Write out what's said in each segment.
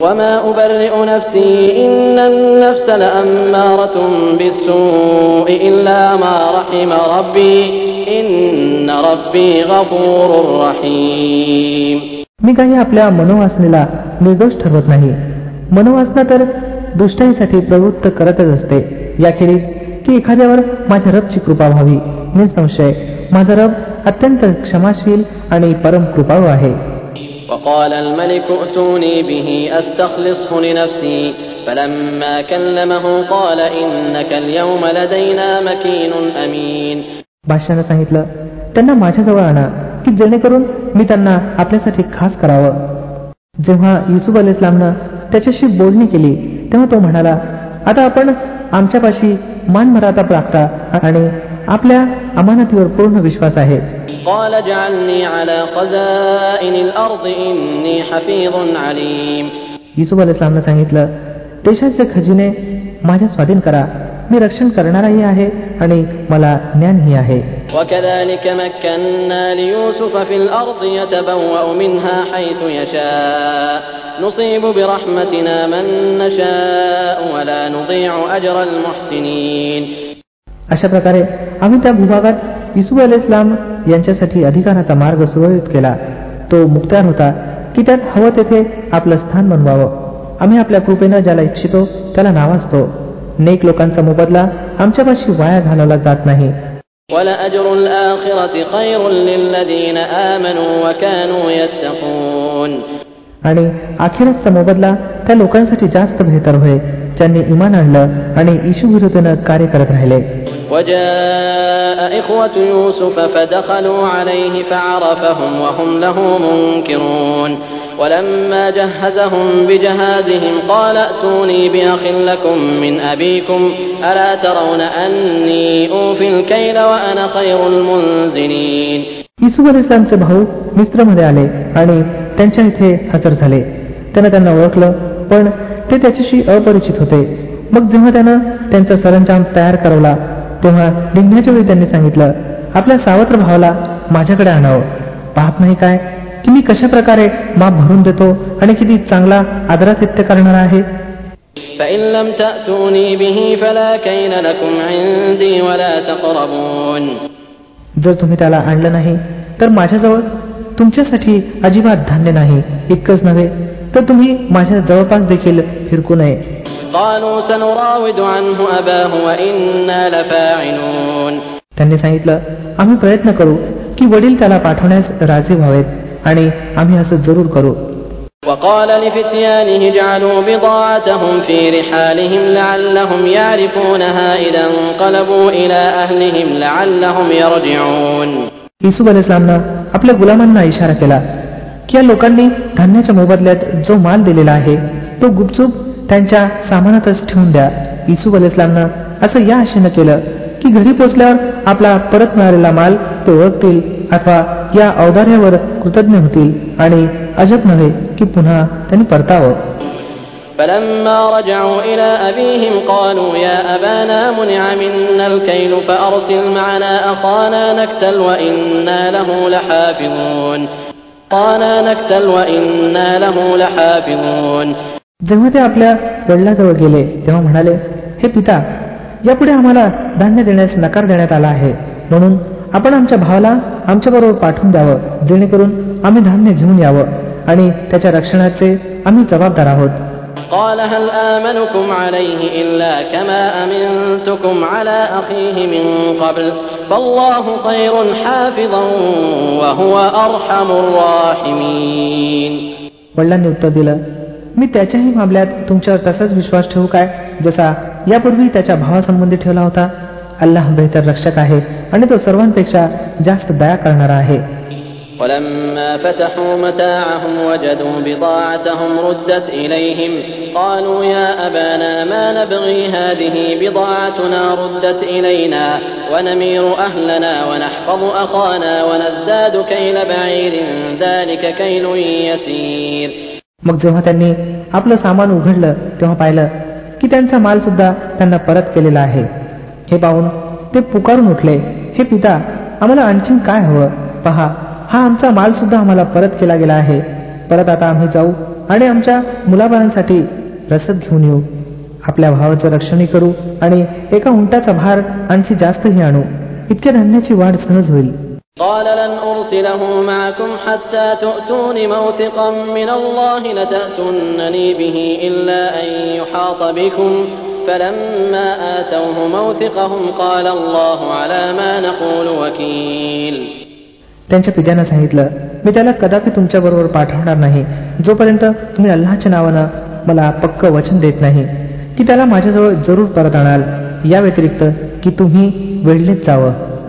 وما أبرئ نفسي إن النفس لأمارة بالسوء إلا ما رحم ربي إن ربي غفور رحيم मी काही आपल्या मनोवासनेला निर्दोष ठरवत नाही मनोवासना तर दुष्टाईसाठी प्रवृत्त करतच असते याखेरीज की एखाद्यावर माझ्या रबची कृपा व्हावी निसंशय माझा रब अत्यंत क्षमाशील आणि परम कृपाळू आहे وقال الملك ائتوني به أستخلصه لنفسي فلما كلمه قال إنك اليوم لدينا مكين أمين बादशानं सांगितलं त्यांना माझ्याजवळ आणा की जेणेकरून मी त्यांना आपल्यासाठी खास करावं जेव्हा युसुफ अल इस्लामनं त्याच्याशी बोलणी केली तेव्हा तो म्हणाला आता आपण आमच्यापाशी मानमराता राखता आणि आपल्या अमानतीवर पूर्ण विश्वास आहे قال اجعلني على خزائن الأرض إني حفيظ عليم युसुफ अल इस्लामनं सांगितलं देशाचे खजिने माझ्या स्वाधीन करा मी रक्षण करणाराही आहे आणि मला ज्ञानही आहे وكذلك مكنا ليوسف في الأرض يتبوأ منها حيث يشاء نصيب برحمتنا من نشاء ولا نضيع أجر المحسنين अशा प्रकारे आम्ही त्या भूभागात इसू अल इस्लाम यांच्यासाठी अधिकाराचा मार्ग सुरळीत केला. तो मुक्त्यार होता की त्यात हवं तेथे आपलं स्थान बनवावं. आम्ही आपल्या कृपेनं ज्याला इच्छितो त्याला नावाजतो. नेक लोकांचा मोबदला आमच्यापाशी वाया घालवला जात नाही. आणि अखेरचा मोबदला त्या लोकांसाठी जास्त बेहतर होय ज्यांनी इमान आणलं आणि विरोधानं कार्य करत राहिले. وجاء إخوة يوسف فدخلوا عليه فعرفهم وهم له منكرون ولما جهزهم بجهازهم قال ائتوني بأخ لكم من أبيكم ألا ترون أني أوفي الكيل وأنا خير المنزلين युसुफ अल इस्लामचे भाऊ मिस्त्रमध्ये आले आणि त्यांच्या इथे हजर झाले त्यानं त्यांना ओळखलं पण ते त्याच्याशी अपरिचित होते मग जेव्हा त्यानं त्यांचा सरंजाम तयार करवला तेव्हा निघण्याच्या वेळी त्यांनी सांगितलं आपल्या सावत्र भावाला माझ्याकडे आणावं. पाप नाही काय? की मी कशा प्रकारे माप भरून देतो आणि किती चांगला आदरातिथ्य करणार आहे? जर तुम्ही त्याला आणलं नाही तर माझ्याजवळ तुमच्यासाठी अजिबात धान्य नाही इतकंच नव्हे. तर तुम्ही माझ्या जवळपास देखील फिरकू नये. قالوا سنراود عنه أباه وإنا لفاعلون त्यांनी सांगितलं आम्ही प्रयत्न करू की वडील त्याला पाठवण्यास राजी व्हावेत आणि आम्ही असं जरूर करू وقال لفتيانه اجعلوا بضاعتهم في رحالهم لعلهم يعرفونها إذا انقلبوا إلى أهلهم لعلهم يرجعون युसुफ अल इस्लामनं आपल्या गुलामांना इशारा केला की या लोकांनी धान्याच्या मोबदल्यात जो माल दिलेला आहे तो गुपचूप त्यांच्या सामानातच ठेवून द्या युसुफ अल इस्लामनं असं या आशेनं केलं की घरी पोचल्यावर आपला परत मिळालेला माल ते ओळखतील अथवा या औदार्यावर कृतज्ञ होतील आणि अजब नव्हे की पुन्हा त्यांनी परतावं فلما رجعوا إلى أبيهم قالوا يا أبانا منع منا الكيل فأرسل معنا أخانا نكتل وإنا له لحافظون أخانا نكتل وإنا له لحافظون जेव्हा ते आपल्या वडिलाजवळ गेले तेव्हा म्हणाले हे पिता यापुढे आम्हाला धान्य देण्यास नकार देण्यात आला आहे म्हणून आपण आमच्या भावाला आमच्याबरोबर पाठवून द्यावं जेणेकरून आम्ही धान्य घेऊन यावं आणि त्याच्या रक्षणाचे आम्ही जबाबदार आहोत قال هل آمنكم عليه إلا كما أمنتكم على أخيه من قبل فالله خير حافظا وهو أرحم الراحمين वडिलांनी उत्तर दिलं मी त्याच्याही मामल्यात तुमच्यावर तसाच विश्वास ठेवू काय जसा यापूर्वी त्याच्या भावासंबंधी ठेवला होता अल्लाह बेहतर रक्षक आहे आणि तो सर्वांपेक्षा जास्त दया करणारा आहे ولما فتحوا متاعهم وجدوا بضاعتهم ردت إليهم قالوا يا أبانا ما نبغي هذه بضاعتنا ردت إلينا ونمير أهلنا ونحفظ أخانا ونزداد كيل بعير ذلك كيل يسير मग जेव्हा त्यांनी आपलं सामान उघडलं तेव्हा पाहिलं की त्यांचा माल सुद्धा त्यांना परत केलेला आहे. हे पाहून ते पुकारून उठले. हे पिता आम्हाला आणखीन काय हवं? पहा हा आमचा माल सुद्धा आम्हाला परत केला गेला आहे. परत आता आम्ही जाऊ आणि आमच्या मुलाबाळांसाठी रसद घेऊन येऊ. आपल्या भावाचं रक्षणही करू आणि एका उंटाचा भार आणखी जास्तही आणू. इतक्या धान्याची वाढ सहज होईल. قال لن أرسله معكم حتى تؤتون موثقا من الله لتأتونني به إلا أن يحاط بكم فلما آتوه موثقهم قال الله على ما نقول وكيل त्यांच्या पित्यानं सांगितलं मी त्याला कदापि तुमच्याबरोबर पाठवणार नाही जोपर्यंत तुम्ही अल्लाच्या नावानं मला पक्क वचन देत नाही की त्याला माझ्याजवळ जरूर परत आणाल या व्यतिरिक्त की तुम्ही वेळलेच जावं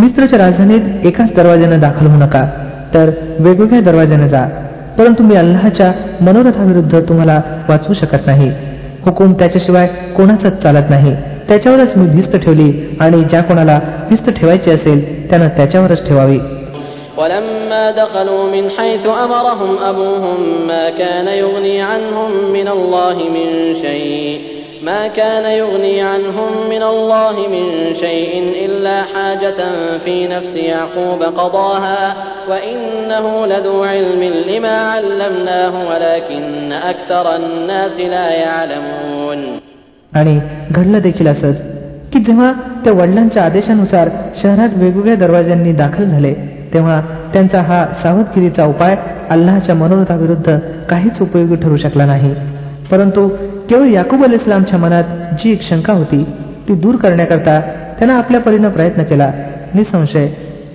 मिस्त्रच्या राजधानीत एकाच दरवाज्यानं दाखल होऊ नका तर वेगवेगळ्या दरवाज्याने जा परंतु मी अल्लाच्या मनोरथाविरुद्ध तुम्हाला वाचवू शकत नाही हुकूम त्याच्याशिवाय कोणाचाच चालत नाही त्याच्यावरच मी भिस्त ठेवली आणि ज्या कोणाला भिस्त ठेवायची असेल त्यानं त्याच्यावरच ठेवावी ولما دخلوا من حيث أمرهم أبوهم ما كان يغني عنهم من الله من شيء ما كان يغني عنهم من الله من شيء إلا حاجة في نفس يعقوب قضاها وإنه لذو علم لما علمناه ولكن أكثر الناس لا يعلمون आणि घडलं देखील असंच की जेव्हा त्या वडिलांच्या आदेशानुसार शहरात वेगवेगळ्या दरवाज्यांनी दाखल झाले तेव्हा त्यांचा हा सावधगिरीचा उपाय अल्लाच्या मनोरथाविरुद्ध काहीच उपयोगी ठरू शकला नाही परंतु केवळ याकूब अल इस्लामच्या मनात जी एक शंका होती ती दूर करण्याकरता त्यानं आपल्या परीनं प्रयत्न केला निसंशय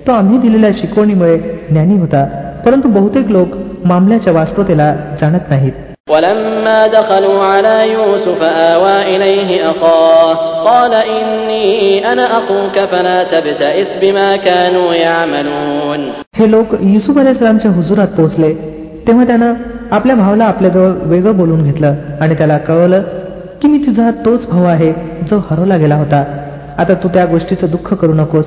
तो आम्ही दिलेल्या शिकवणीमुळे ज्ञानी होता परंतु बहुतेक लोक मामल्याच्या वास्तवतेला जाणत नाहीत ولما دخلوا على يوسف آوى إليه أخاه قال إني أنا أخوك فلا تبتئس بما كانوا يعملون हे लोक युसुफ अलाइस्लामच्या हुजुरात पोहोचले तेव्हा त्यानं आपल्या भावाला आपल्याजवळ वेगळं बोलून घेतलं आणि त्याला कळवलं की मी तुझा तोच भाऊ आहे जो हरवला गेला होता आता तू त्या गोष्टीचं दुःख करू नकोस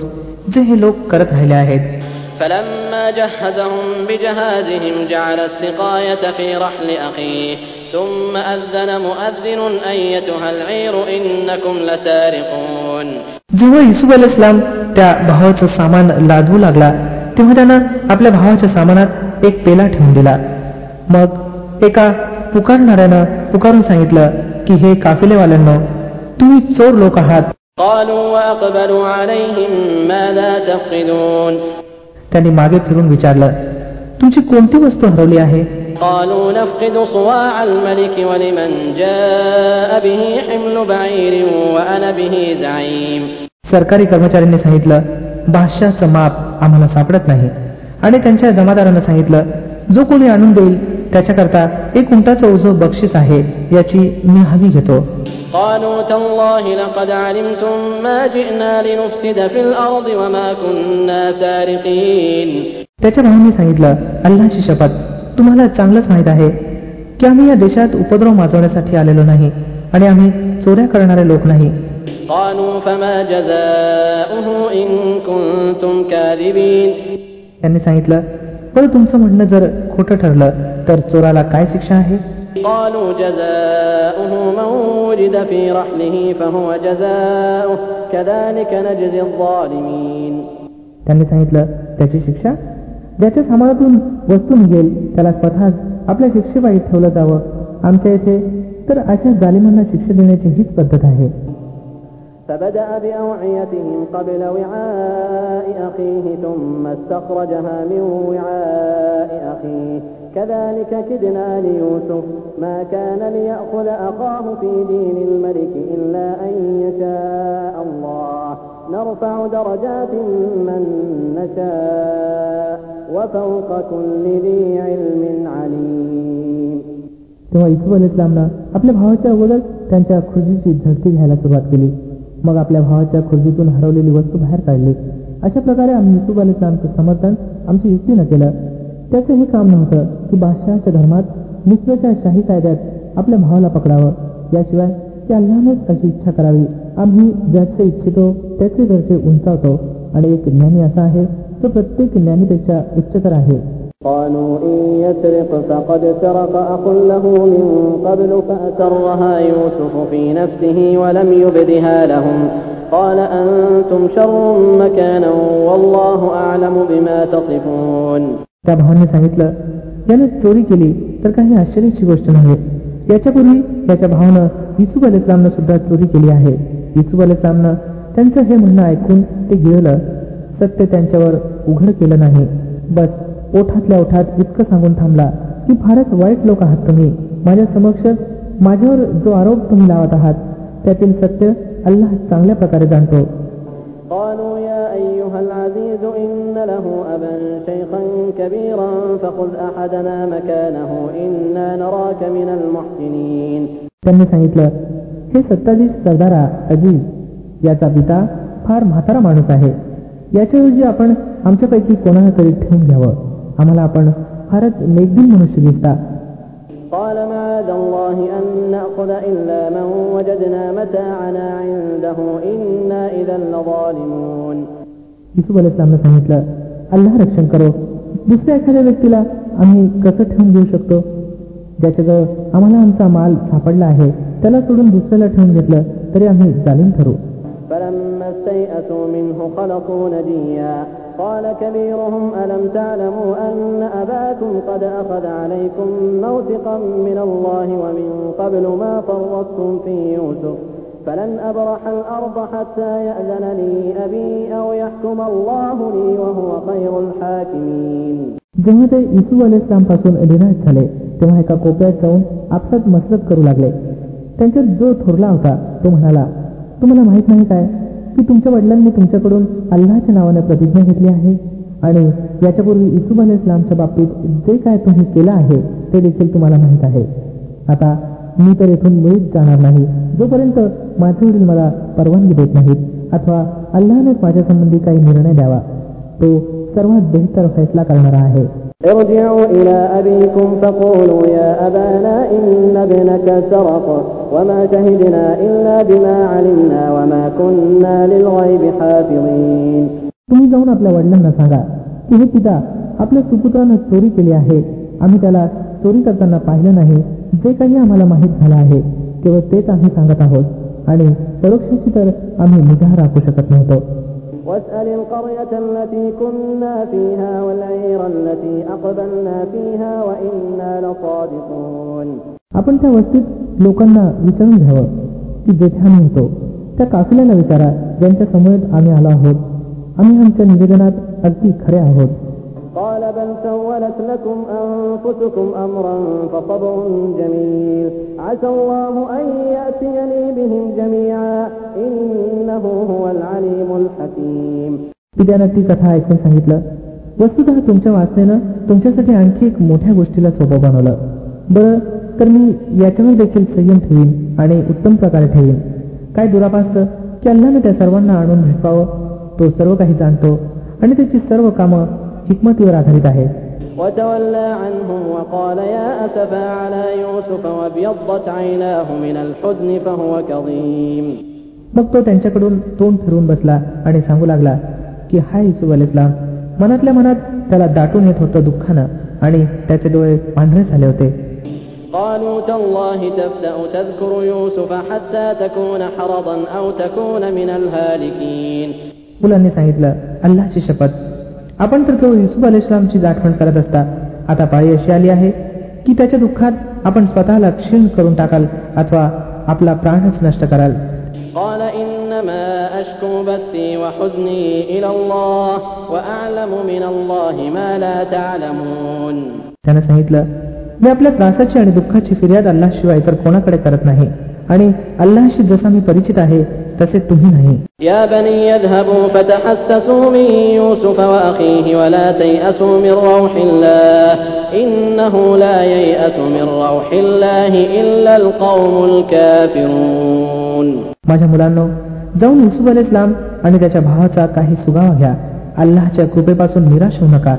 जे हे लोक करत राहिले आहेत فلما جهزهم بجهازهم جعل السقاية في رحل أخيه ثم أذن مؤذن أيتها العير إنكم لسارقون जेव्हा युसुफ अल इस्लाम त्या भावाचं सामान लादवू लागला तेव्हा त्यानं आपल्या भावाच्या सामानात एक पेला ठेवून दिला मग एका पुकारणाऱ्यानं पुकारून सांगितलं की हे काफिलेवाल्यांनो तुम्ही चोर लोक आहात قالوا وأقبلوا عليهم ماذا تفقدون त्यांनी मागे फिरून विचारलं तुमची कोणती वस्तू हरवली आहे قالوا نفقد صواع الملك ولمن جاء به حمل بعير وأنا به زعيم सरकारी कर्मचाऱ्यांनी सांगितलं बादशाहचं माप आम्हाला सापडत नाही आणि त्यांच्या जमादारानं सांगितलं जो कोणी आणून देईल त्याच्याकरता एक उंटाचं उजव बक्षीस आहे याची मी हवी घेतो. त्याच्या भावाने सांगितलं अल्लाची शपथ तुम्हाला चांगलंच माहीत आहे की आम्ही या देशात उपद्रव माजवण्यासाठी आलेलो नाही आणि आम्ही चोऱ्या करणारे लोक नाही. त्यांनी सांगितलं पण तुमचं म्हणणं जर खोटं ठरलं तर चोराला काय शिक्षा आहे? त्यांनी सांगितलं त्याची शिक्षा? ज्याच्या सामानातून वस्तू निघेल त्याला स्वतःच आपल्या शिक्षेबाई ठेवलं जावं. आमच्या इथे तर अशा जालिमांना शिक्षा देण्याची हीच पद्धत आहे. فبدأ بأوعيتهم قبل وعاء أخيه ثم استخرجها من وعاء أخيه كذلك كدنا ليوسف ما كان ليأخذ أخاه في دين الملك إلا أن يشاء الله نرفع درجات من نشاء وفوق كل ذي علم عليم तेव्हा इसूफ अल इस्लामनं आपल्या भावाच्या अगोदर त्यांच्या खुर्जीची झडती घ्यायला सुरुवात केली मग आपल्या भावाच्या खुर्जीतून हरवलेली वस्तू बाहेर काढली. अशा प्रकारे आम्ही युसुफ अल इस्लामचं समर्थन आमची युक्तीनं केलं. त्याचं हे काम नव्हतं की बादशहाच्या धर्मात मिश्रच्या शाही कायद्यात आपल्या भावाला पकडावं. याशिवाय की अल्लानेच अशी इच्छा करावी. आम्ही ज्याचे इच्छितो त्याचे दर्जे उंचावतो. आणि एक ज्ञानी असा आहे तो प्रत्येक ज्ञानीपेक्षा उच्चतर आहे. قالوا إن يسرق فقد سرق أخ له من قبل فأسرها يوسف في نفسه ولم يبدها لهم قال أنتم شر مكانا والله أعلم بما تصفون त्या भावाने सांगितलं याने चोरी केली तर काही आश्चर्याची गोष्ट नव्हे याच्यापूर्वी याच्या भावानं युसुफ अल इस्लामनं सुद्धा चोरी केली आहे युसुफ अल इस्लामनं त्यांचं हे म्हणणं ऐकून ते गिळलं सत्य त्यांच्यावर उघड केलं नाही बस ओठातल्या ओठात इतकं सांगून थांबला की फारच वाईट लोक आहात तुम्ही माझ्या समक्ष माझ्यावर जो आरोप तुम्ही लावत आहात त्यातील सत्य अल्लाह चांगल्या प्रकारे जाणतो قالوا يا أيها العزيز إن له أبا شيخا كبيرا فخذ أحدنا مكانه إنا نراك من المحسنين त्यांनी सांगितलं हे सत्ताधीश सरदारा अजीज याचा पिता फार म्हातारा माणूस आहे याच्याऐवजी आपण आमच्यापैकी कोणाला तरी ठेवून घ्यावं आम्हाला आपण फारच नेकदिल मनुष्य दिसता قال معاذ الله أن نأخذ إلا من وجدنا متاعنا عنده إنا إذا لظالمون युसुफ अल इस्लामनं सांगितलं अल्लाह रक्षण करो दुसऱ्या एखाद्या व्यक्तीला आम्ही कसं ठेवून घेऊ शकतो ज्याच्याजवळ आम्हाला आमचा माल सापडला आहे त्याला सोडून दुसऱ्याला ठेवून घेतलं तरी आम्ही जालीम ठरू فلما استيئسوا منه خلقوا نجيا قال كبيرهم ألم تعلموا أن أباكم قد أخذ عليكم موثقا من الله ومن قبل ما فرطتم في يوسف فلن أبرح الأرض حتى يأذن لي أبي أو يحكم الله لي وهو خير الحاكمين जेव्हा ते इसू अल इस्लाम पासून निराश झाले तेव्हा एका कोपऱ्यात जाऊन आपसात मसरत करू लागले त्यांच्यात जो थोरला होता तो म्हणाला तुम्हाला माहित नाही काय की तुमच्या वडिलांनी तुमच्याकडून अल्लाच्या नावाने प्रतिज्ञा घेतली आहे? आणि याच्यापूर्वी इसुब अल इस्लामच्या बाबतीत जे काय तुम्ही केलं आहे ते देखील तुम्हाला माहीत आहे. आता मी तर येथून मुळीच जाणार नाही. जोपर्यंत माझे वडील मला परवानगी देत नाहीत अथवा अल्लानेच माझ्यासंबंधी काही निर्णय द्यावा तो सर्वात बेहतर फैसला करणारा आहे. ارجعوا إلى أبيكم فقولوا يا أبانا إن ابنك سرق وما شهدنا إلا بما علمنا وما كنا للغيب حافظين तुम्ही जाऊन आपल्या वडिलांना सांगा की हे पिता आपल्या सुपुत्रानं चोरी केली आहे आम्ही त्याला चोरी करताना पाहिलं नाही जे काही आम्हाला माहीत झालं आहे केवळ तेच आम्ही सांगत आहोत आणि परोक्षाची तर आम्ही निगाह राखू शकत नव्हतो واسأل القرية التي كنا فيها والعير التي أقبلنا فيها وإنا لصادقون आपण त्या वस्तीत लोकांना विचारून घ्यावं की जेथे आम्ही होतो त्या काफिल्याला विचारा ज्यांच्या समोर आम्ही आलो आहोत आम्ही आमच्या निवेदनात अगदी खरे आहोत قال بل سولت لكم أنفسكم أمرا فصبر جميل عسى الله أن يأتيني بهم جميعا إنه هو العليم الحكيم पित्यानं ती कथा ऐकून सांगितलं वस्तुतः तुमच्या वाचनेनं तुमच्यासाठी आणखी एक मोठ्या गोष्टीला सोपं बनवलं बरं तर मी याच्यावर देखील संयम ठेवीन आणि उत्तम प्रकारे ठेवीन काय दुरापास्त की अल्लानं त्या सर्वांना आणून भेटवावं तो सर्व काही जाणतो आणि त्याची सर्व कामं हिकमतीवर आधारित आहेत وتولى عنهم وقال يا أسفا على يوسف وابيضت عيناه من الحزن فهو كظيم मग तो त्यांच्याकडून तोंड फिरवून बसला आणि सांगू लागला की हाय युसुफ अल इस्लाम मनातल्या मनात त्याला दाटून येत होतं दुःखानं आणि त्याचे डोळे पांढरे झाले होते قالوا تالله تفتأ تذكر يوسف حتى تكون حرضا أو تكون من الهالكين मुलांनी सांगितलं अल्लाची शपथ आपण तर केवळ युसुफ अल इस्लामची आठवण करत असता आता पाळी अशी आली आहे की त्याच्या दुःखात आपण स्वतःला क्षीण करून टाकाल अथवा आपला प्राणच नष्ट कराल قال إنما أشكو بثي وحزني إلى الله وأعلم من الله ما لا تعلمون त्याने सांगितलं मी आपल्या त्रासाची आणि दुःखाची फिर्याद अल्लाशिवाय इतर कोणाकडे करत नाही आणि अल्लाशी जसा मी परिचित आहे तसे तुम्ही नाही يا بني اذهبوا فتحسسوا من يوسف وأخيه ولا تيأسوا من روح الله إنه لا ييأس من روح الله إلا القوم الكافرون माझ्या मुलांनो जाऊन युसुफ अल इस्लाम आणि त्याच्या भावाचा काही सुगावा घ्या अल्लाहच्या कृपेपासून निराश होऊ नका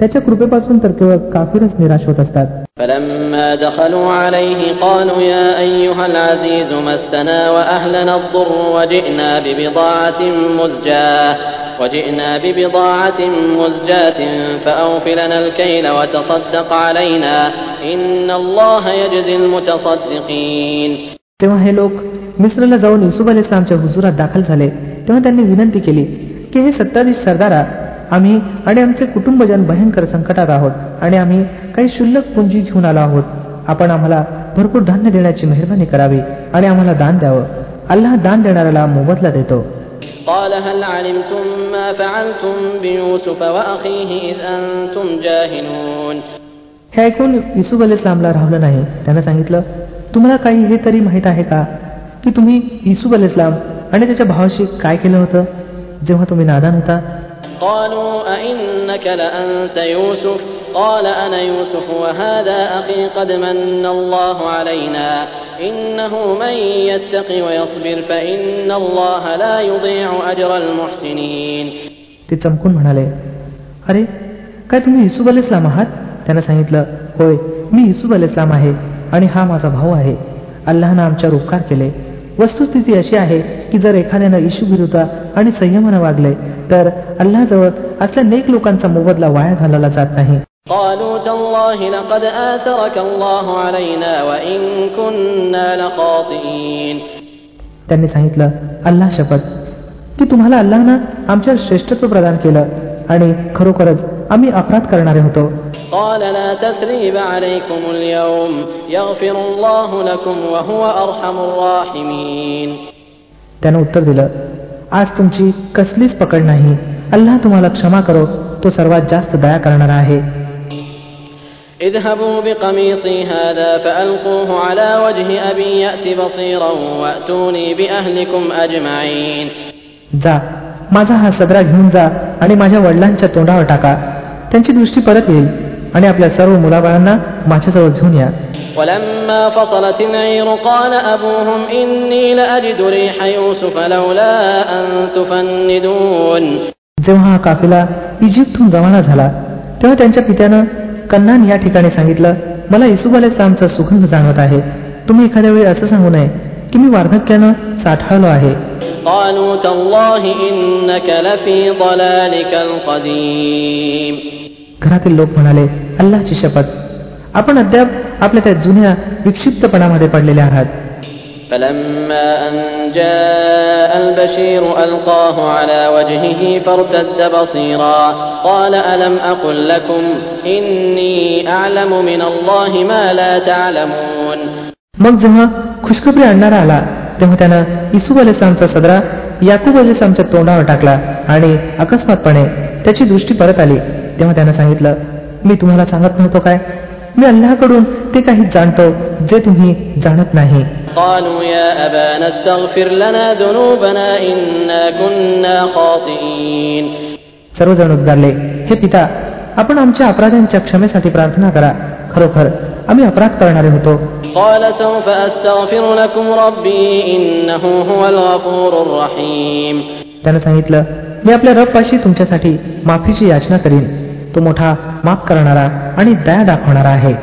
त्याच्या कृपेपासून तर केवळ काफिरच निराश होत असतात فلما دخلوا عليه قالوا يا أيها العزيز مسنا وأهلنا الضر وجئنا ببضاعة مزجاة وجئنا ببضاعة مزجاة فأوف لنا الكيل وتصدق علينا إن الله يجزي المتصدقين तेव्हा हे लोक मिस्रला जाऊन युसुफ अल इस्लामच्या हुजुरात दाखल झाले तेव्हा त्यांनी विनंती केली की हे सत्ताधीश सरदारा आम्ही आणि आमचे कुटुंबजन भयंकर संकटात आहोत आणि आम्ही काही शुल्लक पुंजी घेऊन आलो आहोत आपण आम्हाला भरपूर धान्य देण्याची मेहरबानी करावी आणि आम्हाला दान द्यावं अल्लाह दान देणाऱ्याला मोबदला देतो قال هل علمتم ما فعلتم بيوسف وأخيه إذ أنتم جاهلون हे ऐकून युसुफ अल इस्लामला राहलं नाही त्यानं सांगितलं तुम्हाला काही हे तरी माहीत आहे का की तुम्ही युसुफ अल इस्लाम आणि त्याच्या भावाशी काय केलं होतं जेव्हा तुम्ही नादान होता قالوا أئنك لأنت يوسف قال أنا يوسف وهذا أخي قد من الله علينا إنه من يتق ويصبر فإن الله لا يضيع أجر المحسنين ते चमकून म्हणाले अरे काय तुम्ही युसुफ अल इस्लाम आहात त्यानं सांगितलं होय मी युसुफ अल इस्लाम आहे आणि हा माझा भाऊ आहे अल्लाहनं आमच्यावर उपकार केले वस्तुस्थिती अशी आहे की जर एखाद्यानं इशू विरुद्ध आणि संयमानं वागले तर अल्लाजवळ असल्या नेक लोकांचा मोबदला वाया घालवला जात नाही. त्यांनी सांगितलं अल्लाह शपथ. की तुम्हाला अल्लानं आमच्या श्रेष्ठत्व प्रदान केलं आणि खरोखरच आम्ही अपराध करणारे होतो. त्यानं उत्तर दिलं आज तुमची कसलीच पकड नाही अल्लाह तुम्हाला क्षमा करो तो सर्वात जास्त दया करणारा आहे اذهبوا بقميصي هذا فألقوه على وجه أبي يأت بصيرا وأتوني بأهلكم أجمعين जा माझा हा सदरा घेऊन जा आणि माझ्या वडिलांच्या तोंडावर टाका त्यांची दृष्टी परत येईल आणि आपल्या सर्व मुलाबाळांना माझ्याजवळ घेऊन या ولما فصلت العير قال أبوهم إني لأجد ريح يوسف لولا أن تفندون जेव्हा हा काफिला इजिप्तहून रवाना झाला तेव्हा त्यांच्या पित्यानं कन्नान या ठिकाणी सांगितलं मला इसुब अलेस्लामचा सुगंध जाणवत आहे तुम्ही एखाद्या वेळी असं सांगू नये की मी वार्धक्यानं साठवलो आहे قالوا تالله إنك لفي ضلالك القديم घरातील लोक म्हणाले अल्लाची शपथ आपण अद्याप आपल्या त्या जुन्या विक्षिप्तपणामध्ये पडलेले आहात فلما أن جاء البشير ألقاه على وجهه فارتد بصيرا قال ألم أقل لكم إني أعلم من الله ما لا تعلمون मग जेव्हा खुशखबरी आणणारा आला तेव्हा त्यानं इसुब अल इस्लामचा सदरा याकूब अल इस्लामच्या तोंडावर टाकला आणि अकस्मातपणे त्याची दृष्टी परत आली तेव्हा त्यानं सांगितलं मी तुम्हाला सांगत नव्हतो काय मी अल्लाकडून ते काही जाणतो जे तुम्ही जाणत नाही. सर्वजण उद्गारले हे पिता आपण आमच्या अपराधांच्या क्षमेसाठी प्रार्थना करा. खरोखर आम्ही अपराध करणारे होतो. त्यानं सांगितलं मी आपल्या रबपाशी तुमच्यासाठी माफीची याचना करीन. तो मोठा माफ करणारा आणि दया दाखवणारा आहे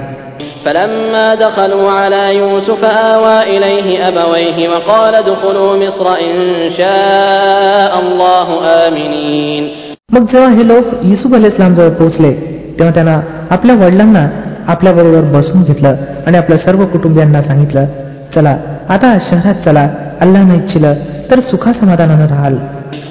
فلما دخلوا على يوسف آوى إليه أبويه وقال ادخلوا مصر إن شاء الله آمنين मग जेव्हा हे लोक युसुफ अल इस्लामजवळ पोहोचले तेव्हा त्यांना आपल्या वडिलांना आपल्या बरोबर बसवून घेतलं आणि आपल्या सर्व कुटुंबियांना सांगितलं चला आता शहरात चला अल्लानं इच्छिलं तर सुखासमाधानानं राहाल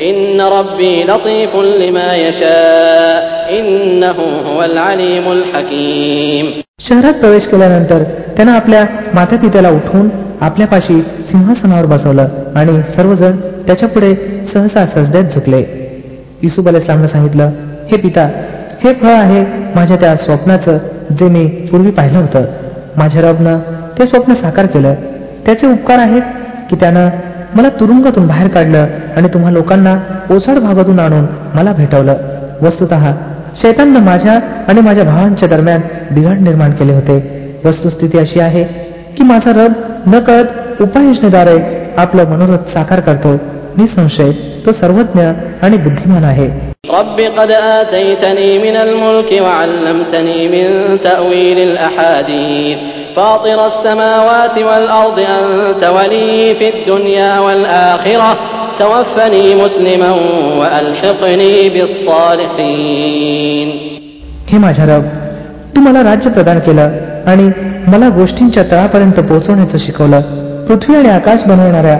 إن ربي لطيف لما يشاء إنه هو العليم الحكيم शहरात प्रवेश केल्यानंतर त्यानं आपल्या माता पित्याला उठवून आपल्यापाशी सिंहासनावर बसवलं आणि सर्वजण त्याच्यापुढे सहसा सजद्यात झुकले युसुफ अल इस्लामनं सांगितलं हे पिता हे फळ आहे माझ्या त्या स्वप्नाचं जे मी पूर्वी पाहिलं होतं माझ्या रबनं ते स्वप्न साकार केलं त्याचे उपकार आहेत की त्यानं मला तुरुंगातून बाहेर काढलं आणि तुम्हा लोकांना ओसाड भागातून आणून मला भेटवलं वस्तुत शैताननं माझ्या आणि माझ्या भावांच्या दरम्यान बिघाड निर्माण केले होते वस्तुस्थिती अशी आहे की माझा रब न कळत उपाययोजनेद्वारे आपलं मनोरथ साकार करतो निसंशय तो सर्वज्ञ आणि बुद्धिमान आहे رب قد آتيتني من الملك وعلمتني من تأويل الأحاديث فاطر السماوات والأرض أنت ولي في الدنيا والآخرة توفني مسلما وألحقني بالصالحين हे माझ्या रब तू मला राज्य प्रदान केलं आणि मला गोष्टींच्या तळापर्यंत पोहोचवण्याचं शिकवलं पृथ्वी आणि आकाश बनवणाऱ्या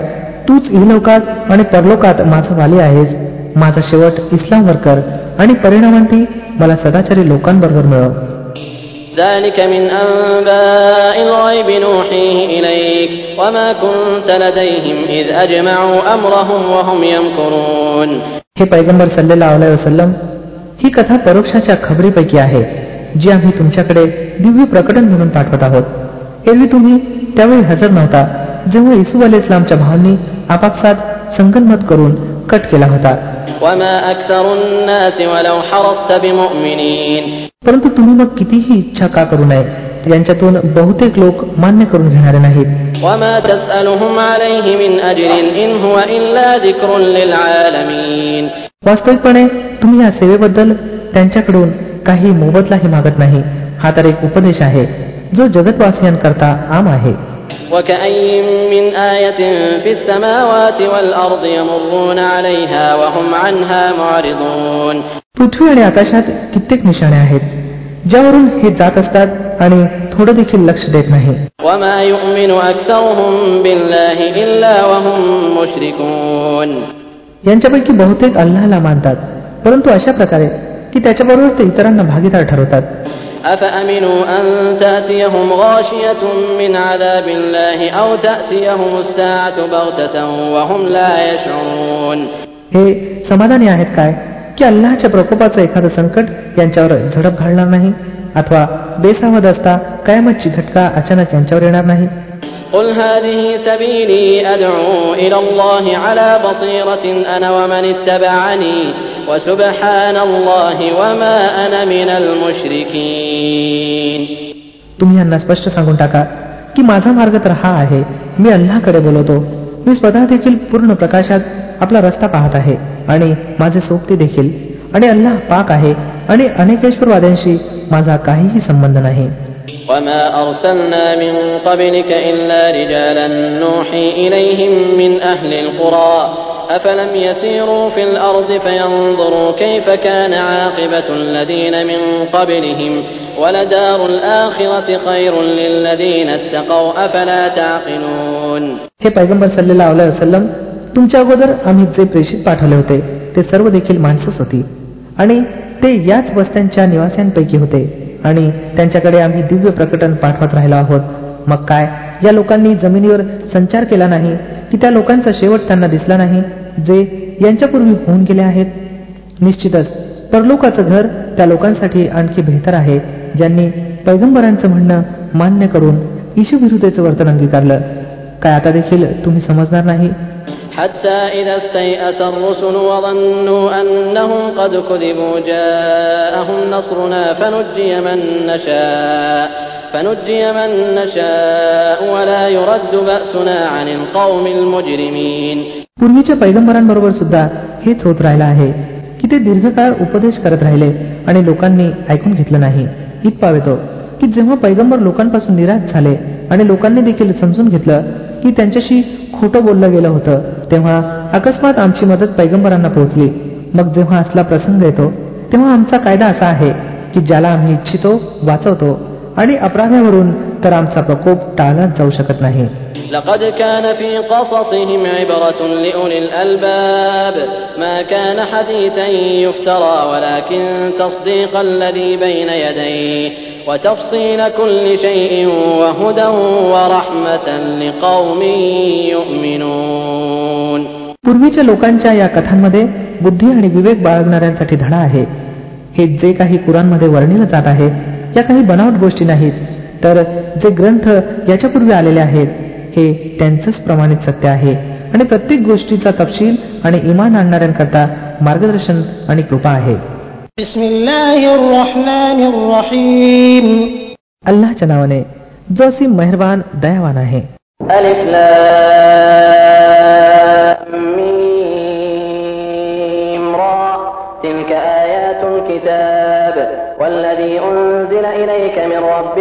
तूच इहलोकात आणि परलोकात माझं वाली आहेस माझा शेवट इस्लामवर कर आणि परिणामांती मला सदाचारी लोकांबरोबर मिळव ذلك من أنباء الغيب نوحيه إليك وما كنت لديهم إذ أجمعوا أمرهم وهم يمكرون हे पैगंबर सल्लेला अलाय वसल्लम ही कथा परोक्षाच्या खबरीपैकी आहे जी आम्ही तुमच्याकडे दिव्य प्रकटन म्हणून पाठवत आहोत एरवी तुम्ही त्यावेळी हजर नव्हता जेव्हा इसू अल इस्लामच्या भावांनी आपापसात संगनमत करून कट केला होता. परंतु तुम्ही मग कितीही इच्छा का करू नये? यांच्यातून बहुतेक लोक मान्य करून घेणारे नाहीत. वास्तविकपणे तुम्ही या सेवेबद्दल त्यांच्याकडून काही मोबदलाही मागत नाही. हा तर एक उपदेश आहे जो जगतवासियांकरता आम आहे. من آية في السماوات والأرض يمرون عليها وهم عنها معرضون पृथ्वी आणि आकाशात कित्येक निशाणे आहेत ज्यावरून हे जात असतात आणि थोडं देखील लक्ष देत नाही وما يؤمن أكثرهم بالله إلا وهم مشركون यांच्यापैकी बहुतेक अल्लाहला मानतात परंतु अशा प्रकारे की त्याच्याबरोबर ते इतरांना भागीदार ठरवतात أفأمنوا أن تأتيهم غاشية من عذاب الله أو تأتيهم الساعة بغتة وهم لا يشعرون हे समाधानी आहेत काय की अल्लाच्या प्रकोपाचं एखादं संकट यांच्यावर झडप घालणार नाही अथवा बेसावध असता कायमतची झटका अचानक यांच्यावर येणार नाही قل هذه سبيلي أدعو إلى الله على بصيرة أنا ومن اتبعني وسبحان الله وما أنا من المشركين तुम्ही यांना स्पष्ट सांगून टाका की माझा मार्ग तर हा आहे मी अल्लाकडे बोलवतो मी स्वतः देखील पूर्ण प्रकाशात आपला रस्ता पाहत आहे आणि माझे सोबते देखील आणि अल्लाह पाक आहे आणि अनेकेश्वरवाद्यांशी माझा काहीही संबंध नाही وما أرسلنا من قبلك إلا رجالا نوحي إليهم من أهل القرى أفلم يسيروا في الأرض فينظروا كيف كان عاقبة الذين من قبلهم ولدار الآخرة خير للذين اتقوا أفلا تعقلون हे पैगंबर सल्लेला वसलम तुमच्या अगोदर आम्ही जे प्रेषित पाठवले होते ते सर्व देखील माणसंच होती आणि ते याच वस्त्यांच्या निवास्यांपैकी होते आणि त्यांच्याकडे आम्ही दिव्य प्रकटन पाठवत राहिलो आहोत मग काय या लोकांनी जमिनीवर संचार केला नाही की त्या लोकांचा शेवट त्यांना दिसला नाही जे यांच्यापूर्वी होऊन गेले आहेत निश्चितच परलोकाचं घर त्या लोकांसाठी आणखी बेहतर आहे ज्यांनी पैगंबरांचं म्हणणं मान्य करून ईशुविरुद्धेचं वर्तन अंगीकारलं काय आता देखील तुम्ही समजणार नाही حتى إذا استيأس الرسل وظنوا أنهم قد كذبوا جاءهم نصرنا فنجي من نشاء فنجي من نشاء ولا يرد بأسنا عن القوم المجرمين पूर्वीच्या पैगंबरांबरोबर सुद्धा हेच होत राहिलं आहे की ते दीर्घकाळ उपदेश करत राहिले आणि लोकांनी ऐकून घेतलं नाही. इत पावेतो की जेव्हा पैगंबर लोकांपासून निराश झाले आणि लोकांनी देखील समजून घेतलं की त्यांच्याशी खोटं बोललं गेलं होतं तेव्हा अकस्मात आमची मदत पैगंबरांना पोहोचली. मग जेव्हा असला प्रसंग येतो तेव्हा आमचा कायदा असा आहे की ज्याला आम्ही इच्छितो वाचवतो आणि अपराध्यावरून तर आमचा प्रकोप टाळलाच जाऊ शकत नाही لقد كان في قصصهم عبرة لأولي الألباب ما كان حديثا يفترى ولكن تصديق الذي بين يديه وتفصيل كل شيء وهدى ورحمة لقوم يؤمنون पूर्वीच्या लोकांच्या या कथांमध्ये बुद्धी आणि विवेक बाळगणाऱ्यांसाठी धडा आहे हे जे काही कुराणमध्ये वर्णिलं जात आहे या काही बनावट गोष्टी नाहीत तर जे ग्रंथ याच्यापूर्वी आलेले आहेत हे त्यांचंच प्रमाणित सत्य आहे. आणि प्रत्येक गोष्टीचा तपशील आणि इमान आणणाऱ्यांकरता मार्गदर्शन आणि कृपा आहे. अल्लाच्या नावाने जो असी मेहरबान दयावान आहे.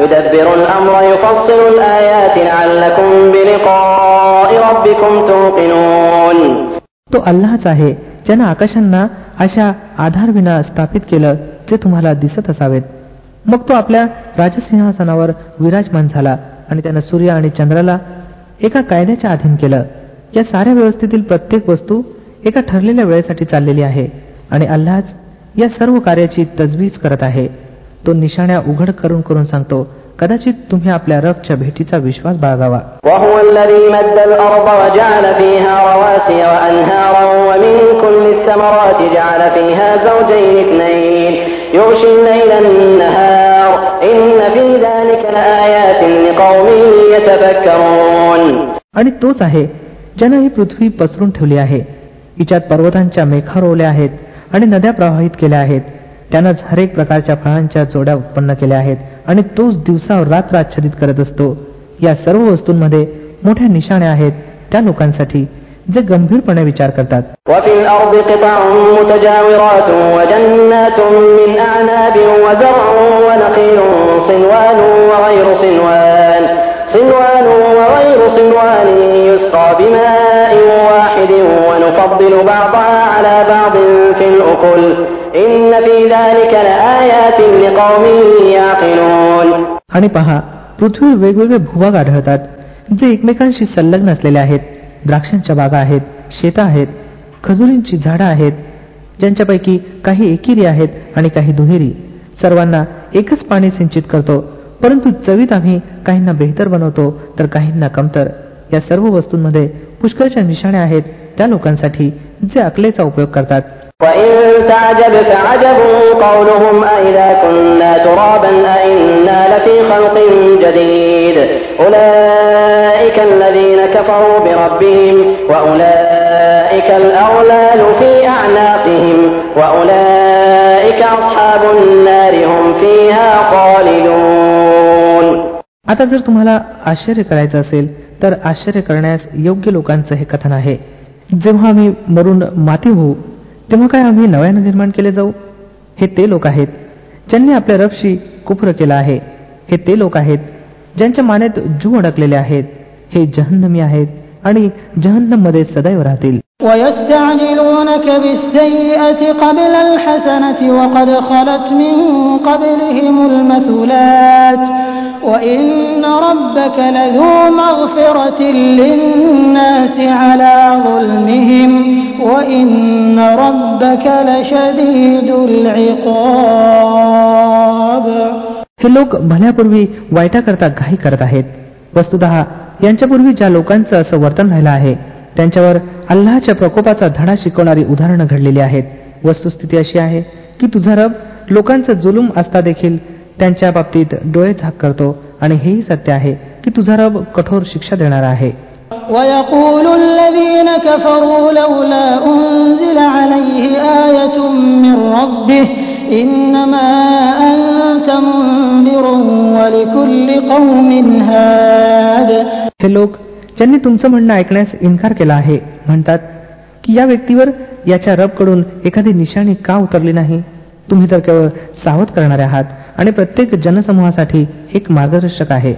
يدبر الأمر يفصل الآيات لعلكم بلقاء ربكم توقنون तो अल्लाच आहे ज्यानं आकाशांना अशा आधारविना स्थापित केलं जे तुम्हाला दिसत असावेत मग तो आपल्या राजसिंहासनावर विराजमान झाला आणि त्यानं सूर्य आणि चंद्राला एका कायद्याच्या अधीन केलं या साऱ्या व्यवस्थेतील प्रत्येक वस्तू एका ठरलेल्या वेळेसाठी चाललेली आहे आणि अल्लाच या सर्व कार्याची तजवीज करत आहे तो निशाण्या उघड करून करून सांगतो कदाचित तुम्ही आपल्या रबच्या भेटीचा विश्वास बाळगावा. आणि तोच आहे ज्यानं ही पृथ्वी पसरून ठेवली आहे. हिच्यात पर्वतांच्या मेखा रोवल्या आहेत आणि नद्या प्रवाहित केल्या आहेत. त्यानंच हरेक प्रकारच्या फळांच्या जोड्या उत्पन्न केल्या आहेत आणि तोच दिवसावर रात्र आच्छादित करत असतो. या सर्व वस्तूंमध्ये मोठ्या निशाण्या आहेत त्या लोकांसाठी जे गंभीरपणे विचार करतात. आणि पहा पृथ्वीवर वेगवेगळे भूभाग आढळतात जे एकमेकांशी संलग्न असलेले आहेत. द्राक्षांच्या बागा आहेत शेत आहेत खजुरींची झाडं आहेत ज्यांच्यापैकी काही एकेरी आहेत आणि काही दुहेरी. सर्वांना एकच पाणी सिंचित करतो परंतु चवीत आम्ही काहींना बेहतर बनवतो तर काहींना कमतर. या सर्व वस्तूंमध्ये पुष्कळच्या निशाण्या आहेत त्या लोकांसाठी जे अकलेचा उपयोग करतात. وإن تعجب فعجب قولهم أئذا كنا ترابا أئنا لفي خلق جديد أولئك الذين كفروا بربهم وأولئك الأغلال في أعناقهم وأولئك أصحاب النار هم فيها خالدون आता जर तुम्हाला आश्चर्य करायचं असेल तर आश्चर्य करण्यास योग्य लोकांचं हे कथन आहे जेव्हा आम्ही मरून माती होऊ तेव्हा काय आम्ही नव्यानं निर्माण केले जाऊ हे ते लोक आहेत ज्यांनी आपल्या रफशी कुफ्र केला आहे हे ते लोक आहेत ज्यांच्या मानेत जू अडकलेले आहेत हे जहन्नमी आहेत आणि जहन्नम मध्ये सदैव राहतील ويستعجلونك بالسيئة قبل الحسنة وقد خلت من قبلهم المثلات وإن हे लोक भल्यापूर्वी वाईटाकरता घाई करत आहेत. वस्तुत यांच्यापूर्वी ज्या लोकांचं असं वर्तन राहिलं आहे त्यांच्यावर अल्लाच्या प्रकोपाचा धडा शिकवणारी उदाहरणं घडलेली आहेत. वस्तुस्थिती अशी आहे की तुझा रब लोकांचं जुलूम असता देखील त्यांच्या बाबतीत डोळे झाक करतो आणि हेही सत्य आहे की तुझा रब कठोर शिक्षा देणारा आहे. ويقول الذين كفروا لولا أنزل عليه آية من ربه إنما أنت منذر ولكل قوم هاد हे लोक ज्यांनी तुमचं म्हणणं ऐकण्यास इन्कार केला आहे म्हणतात की या व्यक्तीवर याच्या रबकडून एखादी निशाणी का उतरली नाही तुम्ही तर केवळ सावध करणारे आहात आणि प्रत्येक जनसमूहासाठी एक मार्गदर्शक आहे